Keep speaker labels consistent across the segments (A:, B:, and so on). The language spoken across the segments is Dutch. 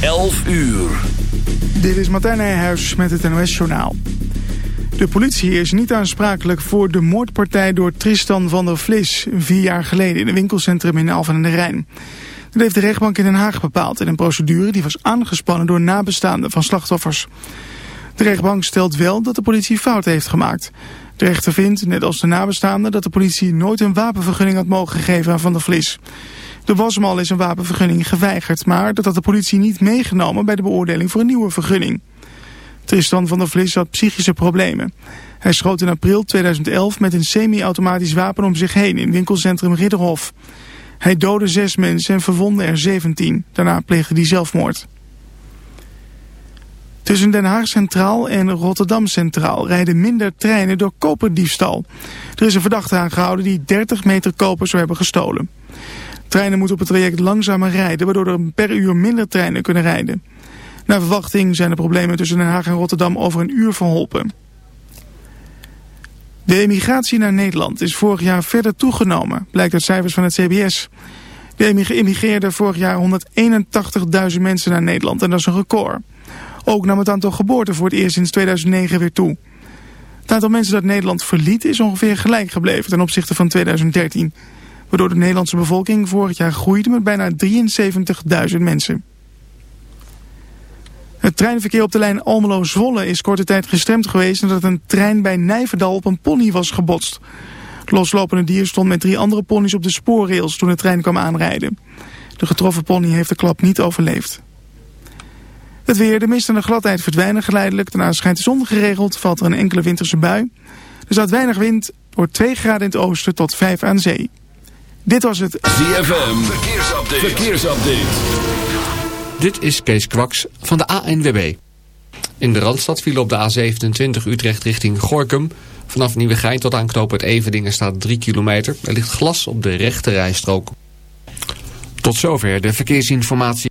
A: 11 uur.
B: Dit is Martijn Nijhuis met het NOS-journaal. De politie is niet aansprakelijk voor de moordpartij door Tristan van der Vlis... vier jaar geleden in een winkelcentrum in Alphen aan de Rijn. Dat heeft de rechtbank in Den Haag bepaald in een procedure... die was aangespannen door nabestaanden van slachtoffers. De rechtbank stelt wel dat de politie fout heeft gemaakt. De rechter vindt, net als de nabestaanden, dat de politie nooit een wapenvergunning had mogen geven aan Van der Vlis... Er was hem al eens een wapenvergunning geweigerd, maar dat had de politie niet meegenomen bij de beoordeling voor een nieuwe vergunning. Tristan van der Vlis had psychische problemen. Hij schoot in april 2011 met een semi-automatisch wapen om zich heen in winkelcentrum Ridderhof. Hij doodde zes mensen en verwondde er 17. Daarna pleegde hij zelfmoord. Tussen Den Haag Centraal en Rotterdam Centraal rijden minder treinen door koperdiefstal. Er is een verdachte aangehouden die 30 meter koper zou hebben gestolen. Treinen moeten op het traject langzamer rijden, waardoor er per uur minder treinen kunnen rijden. Naar verwachting zijn de problemen tussen Den Haag en Rotterdam over een uur verholpen. De emigratie naar Nederland is vorig jaar verder toegenomen, blijkt uit cijfers van het CBS. De emigreerden vorig jaar 181.000 mensen naar Nederland en dat is een record. Ook nam het aantal geboorten voor het eerst sinds 2009 weer toe. Het aantal mensen dat Nederland verliet is ongeveer gelijk gebleven ten opzichte van 2013 waardoor de Nederlandse bevolking vorig jaar groeide met bijna 73.000 mensen. Het treinverkeer op de lijn Almelo-Zwolle is korte tijd gestemd geweest nadat een trein bij Nijverdal op een pony was gebotst. Het loslopende dier stond met drie andere ponies op de spoorrails toen de trein kwam aanrijden. De getroffen pony heeft de klap niet overleefd. Het weer, de mist en de gladheid verdwijnen geleidelijk. Daarna schijnt de zon geregeld, valt er een enkele winterse bui. Er staat weinig wind, wordt 2 graden in het oosten tot 5 aan zee. Dit was het
A: ZFM Verkeersupdate. Verkeersupdate.
C: Dit is Kees Kwaks van de ANWB. In de Randstad viel op de A27 Utrecht richting Gorkum. Vanaf Nieuwegein tot aan het Eveningen staat 3 kilometer. Er ligt glas op de rechte rijstrook. Tot zover de verkeersinformatie.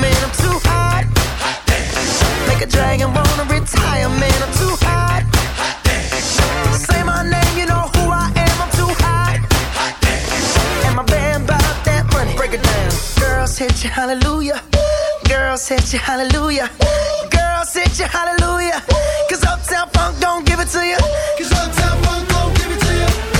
D: Fireman. I'm too hot. hot Make a dragon wanna retire, man. I'm too hot. hot Say my name, you know who I am. I'm too hot. hot And my band that money. Break it down. Girls hit you, hallelujah. Girls hit you, hallelujah. Girls hit you, hallelujah. Cause Uptown Funk don't give it to you. Cause Uptown Funk don't give it to you.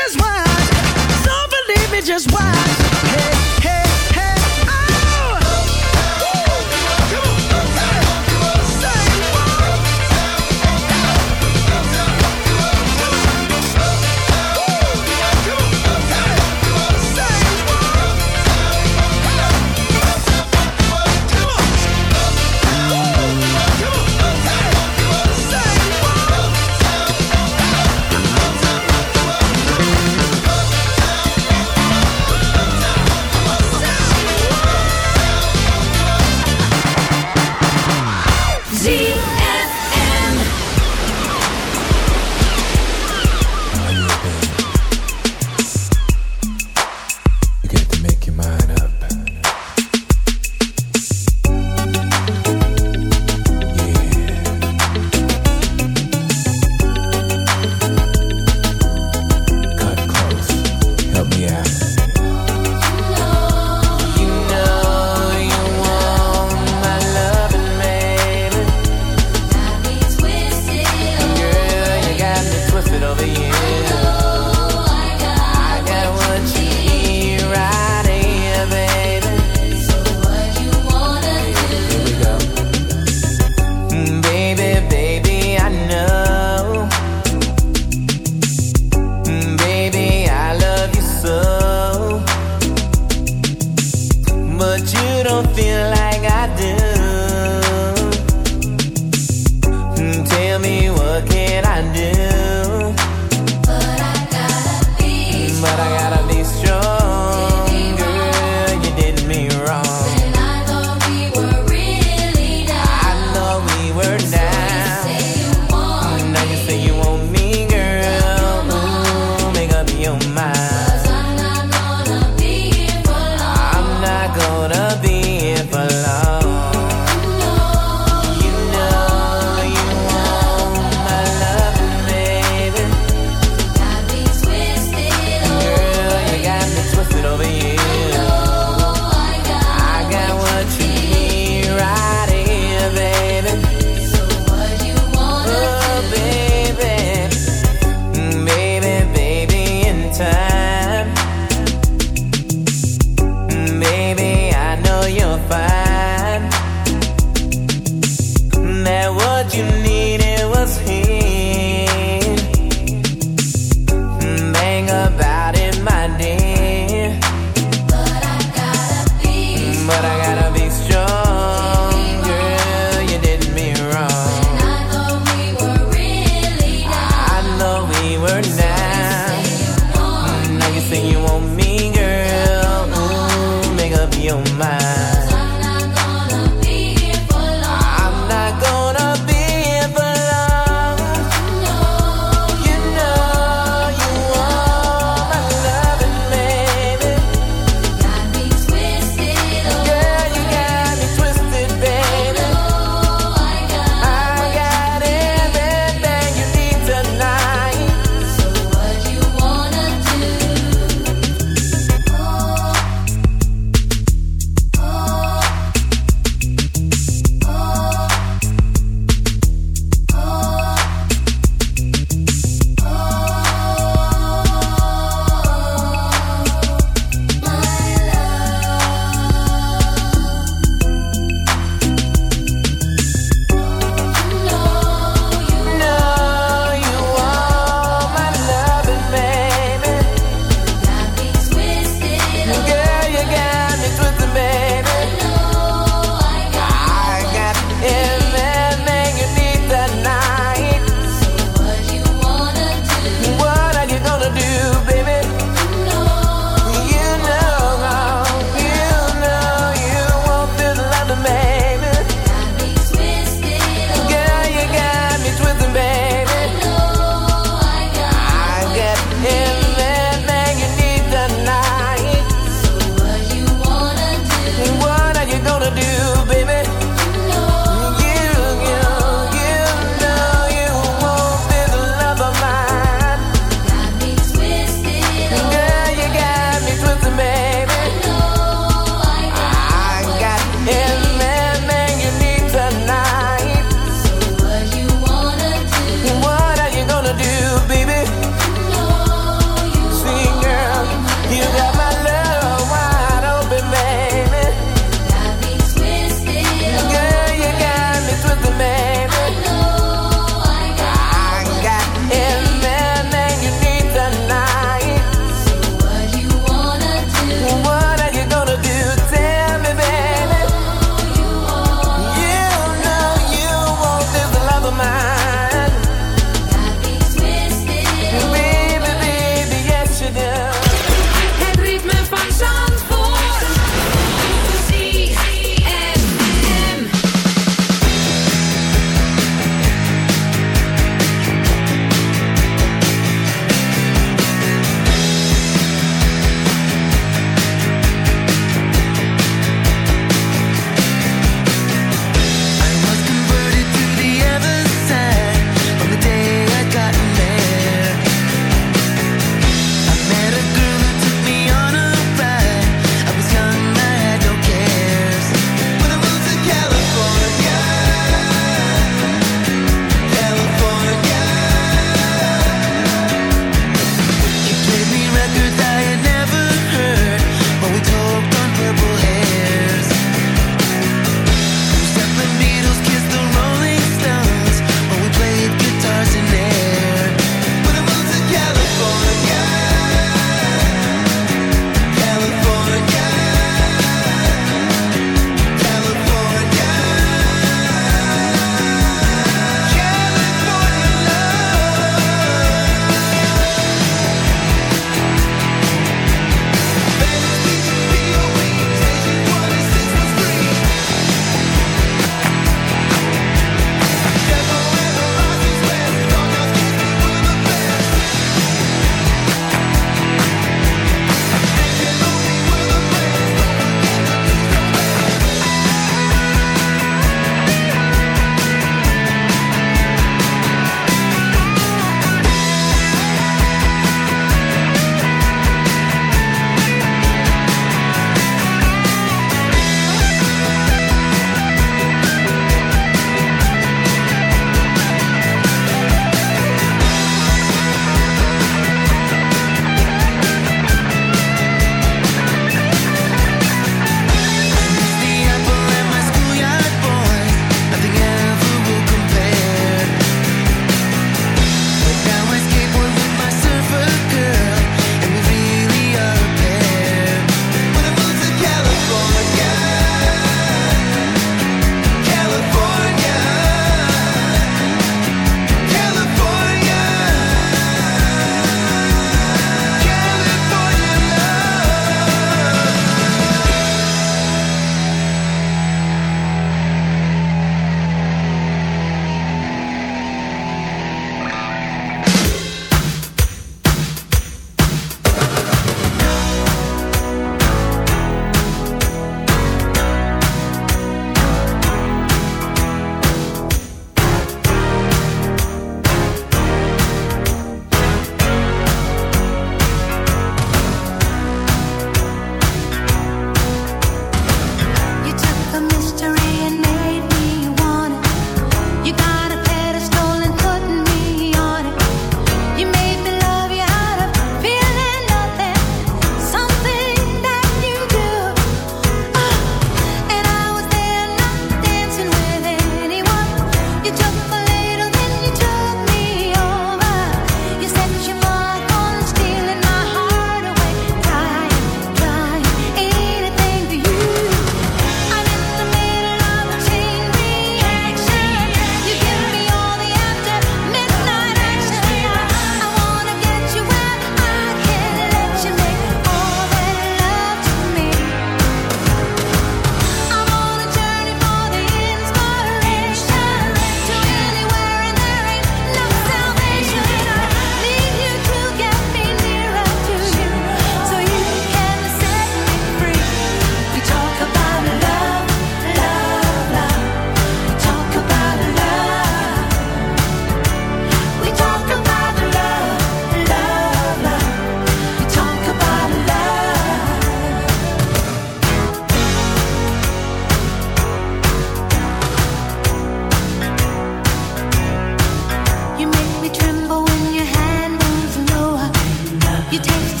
E: You
F: taste.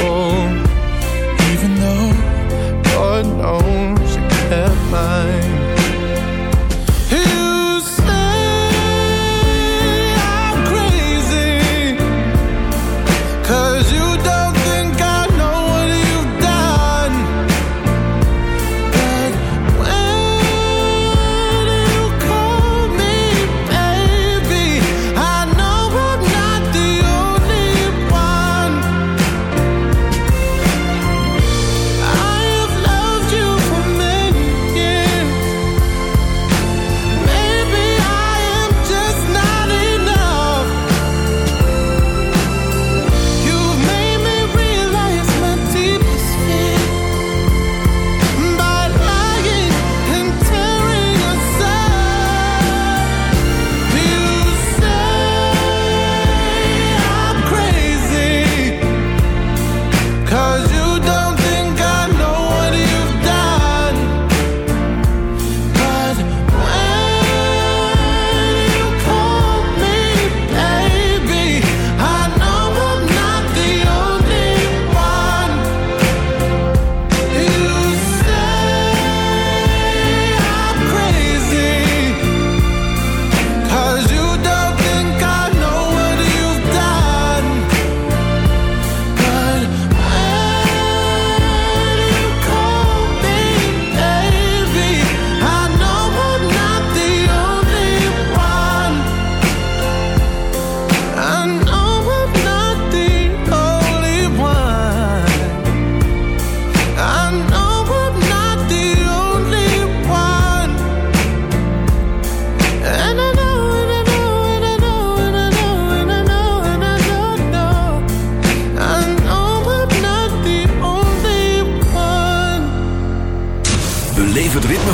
F: home, even though God knows you kept mine.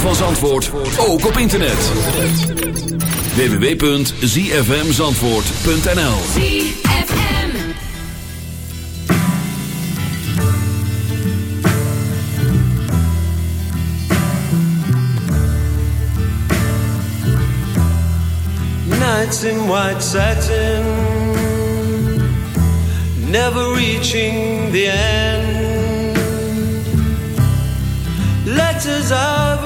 G: van Zandvoort ook op internet. www.zfmzandvoort.nl
H: Nights in white satin Never reaching the end. Letters I've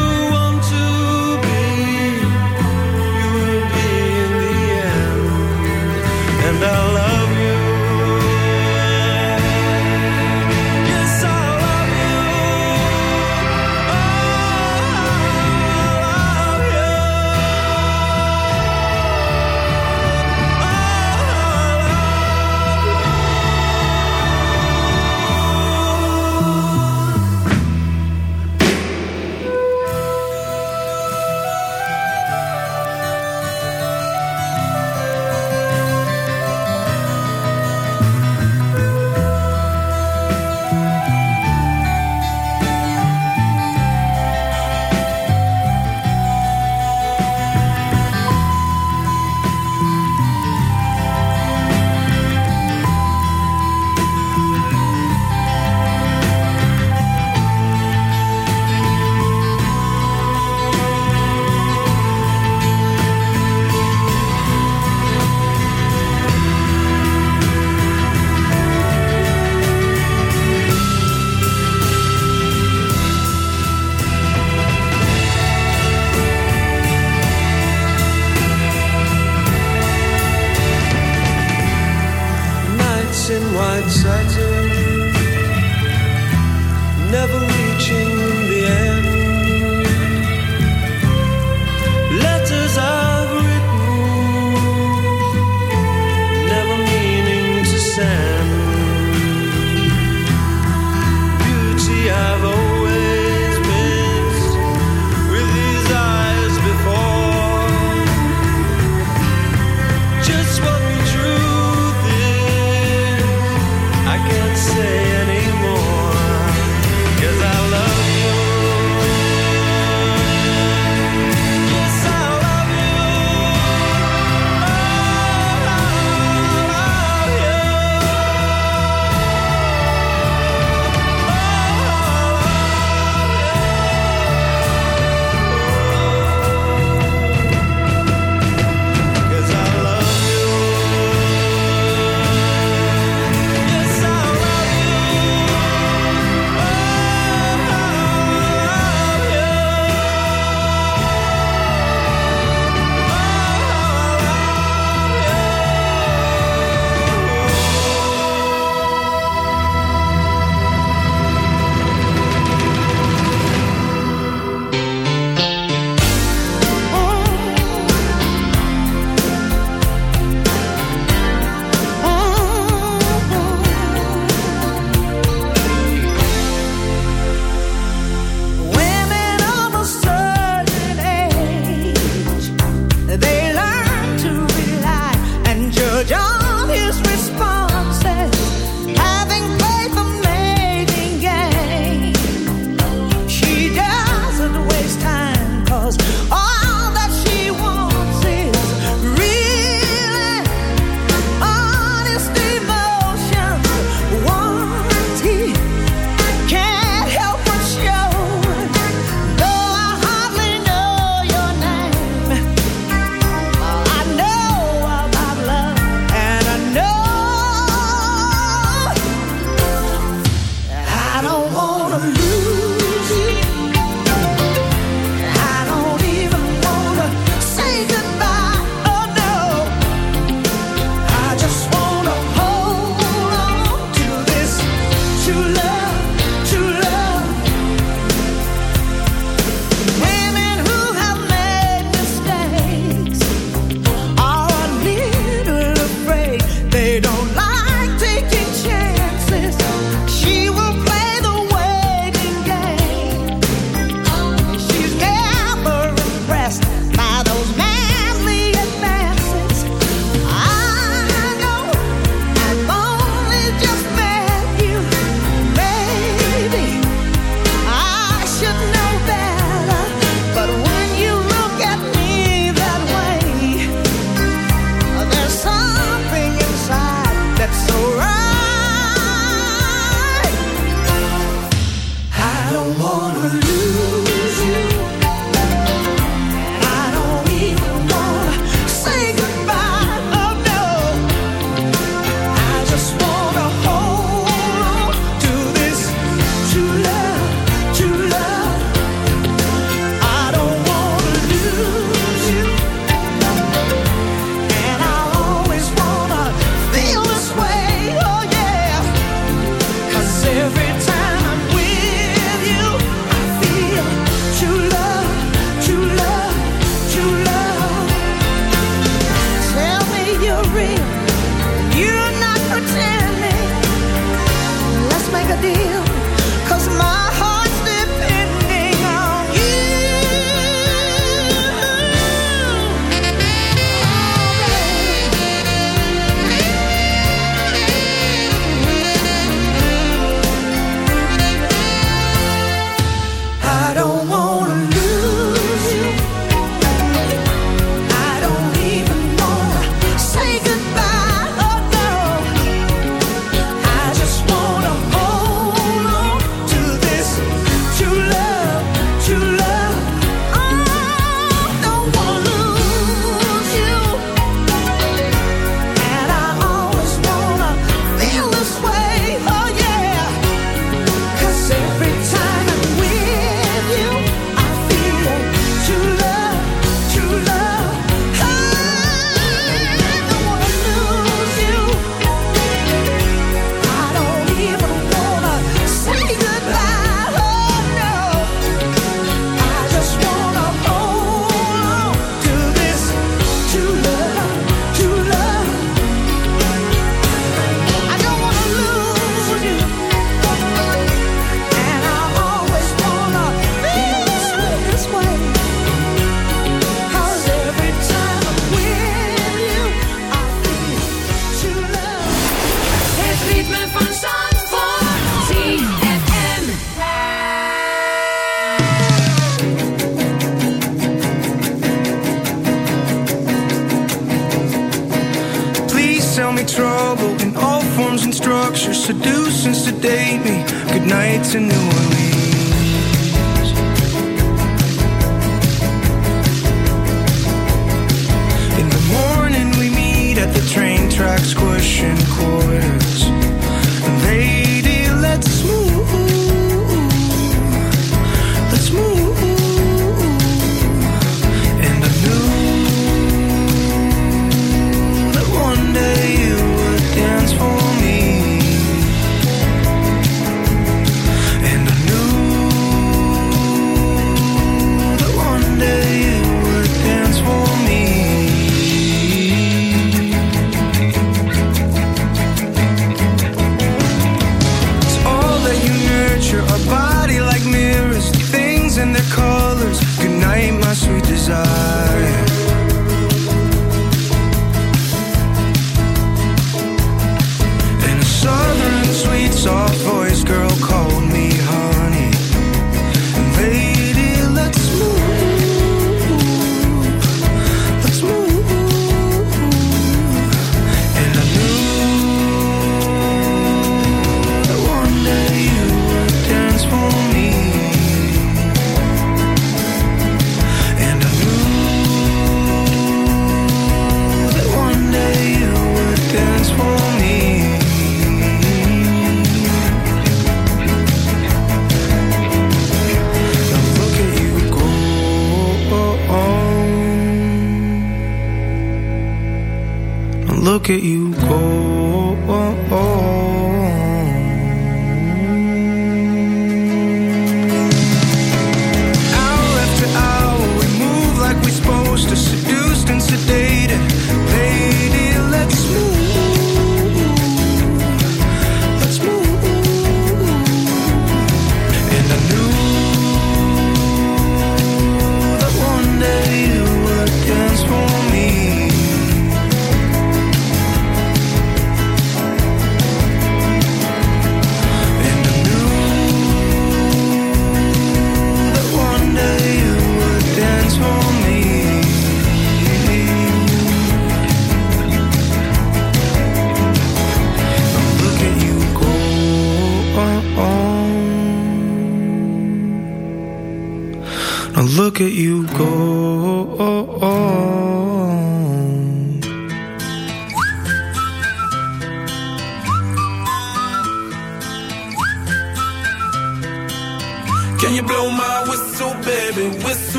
H: I
I: don't wanna lose.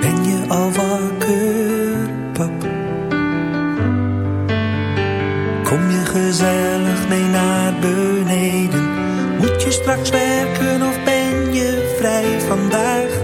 J: Ben je al wakker, pap? Kom je gezellig mee naar beneden? Moet je straks werken of ben je vrij vandaag?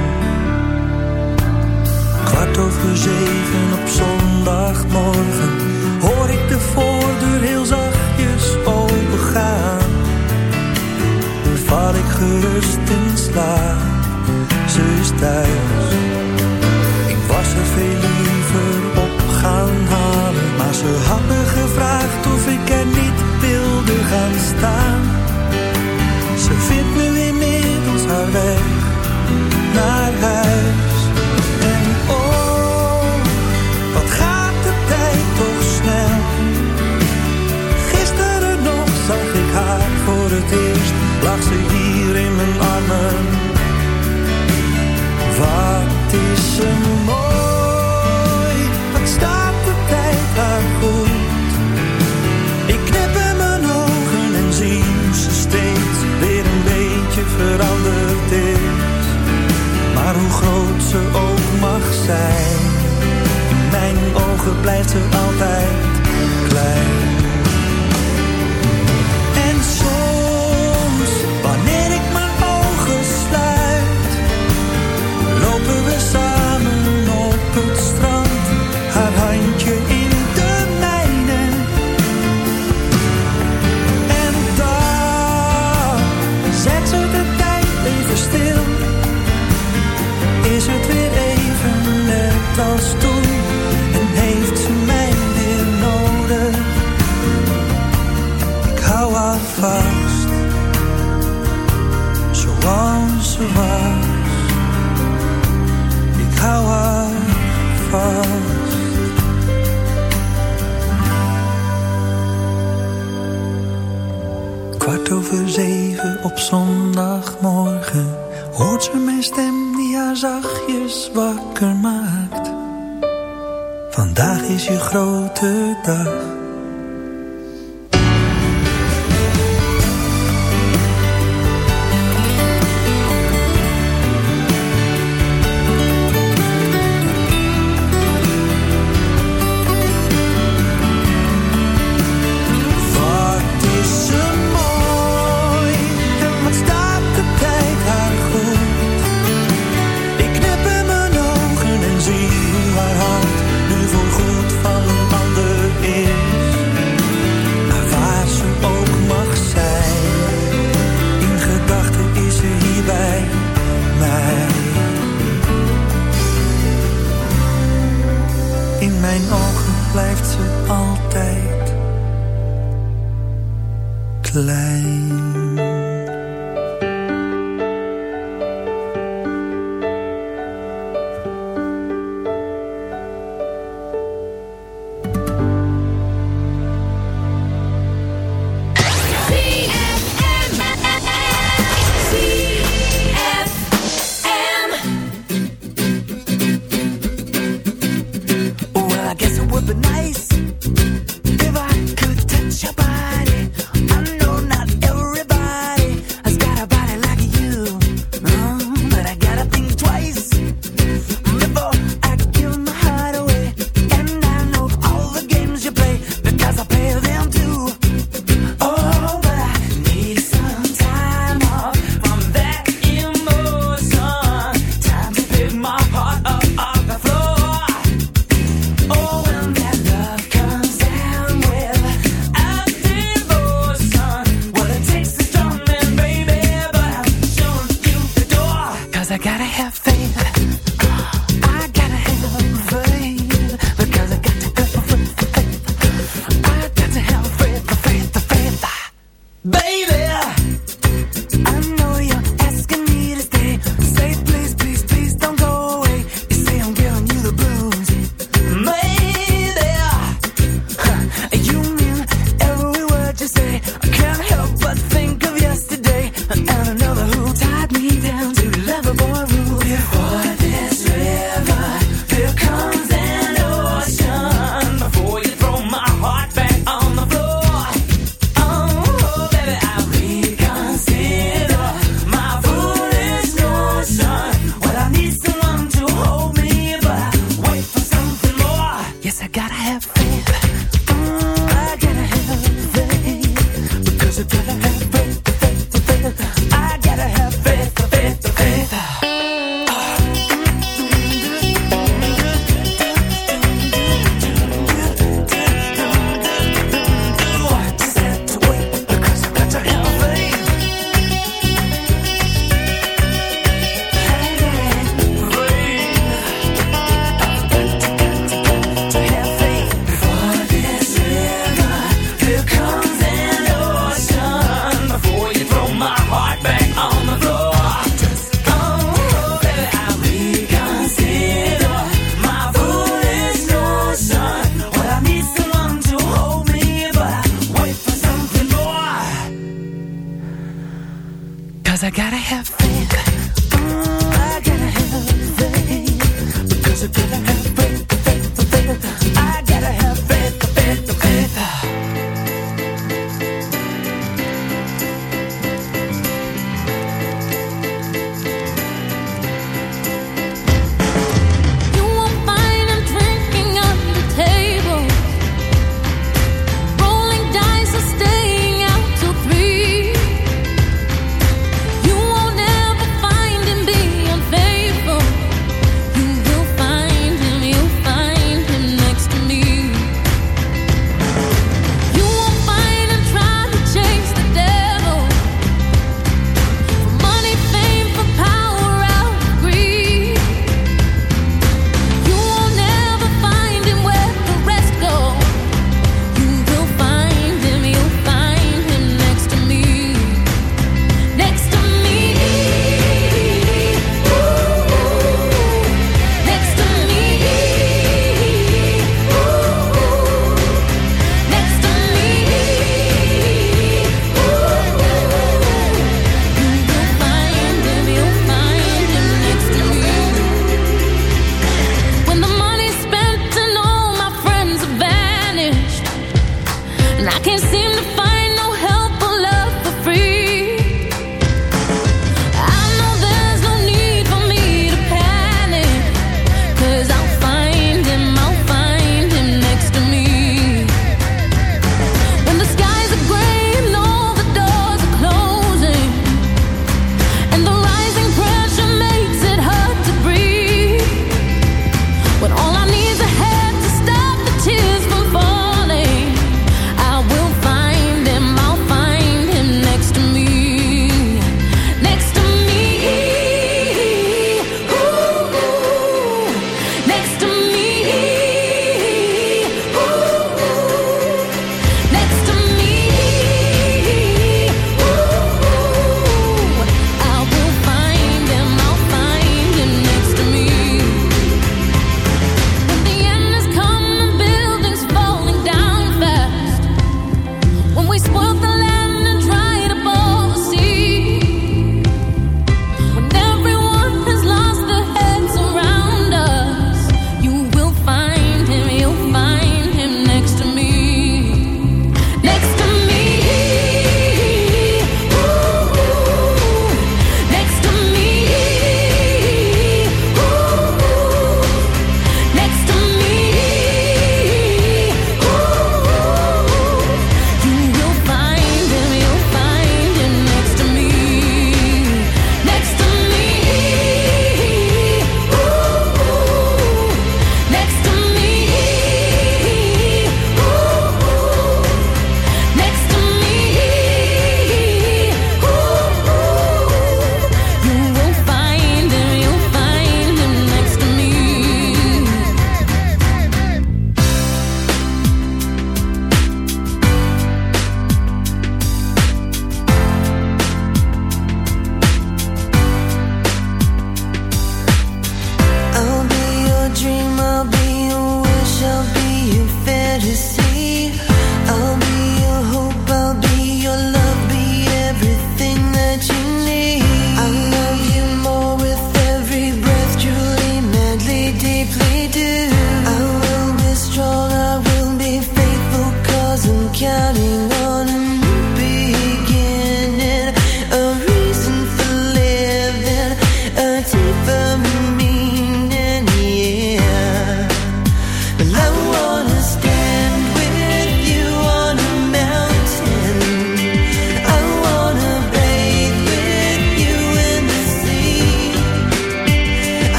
J: over zeven op zondagmorgen hoor ik de voordeur heel zachtjes opengaan. Val ik gerust in slaap, ze is thuis. Ik was er veel liever op gaan halen, maar ze had me gevraagd of ik er niet wilde gaan staan. Ze vindt nu inmiddels haar weg naar huis. lag ze hier in mijn armen. Wat is ze mooi. mijn ogen blijft ze altijd klein.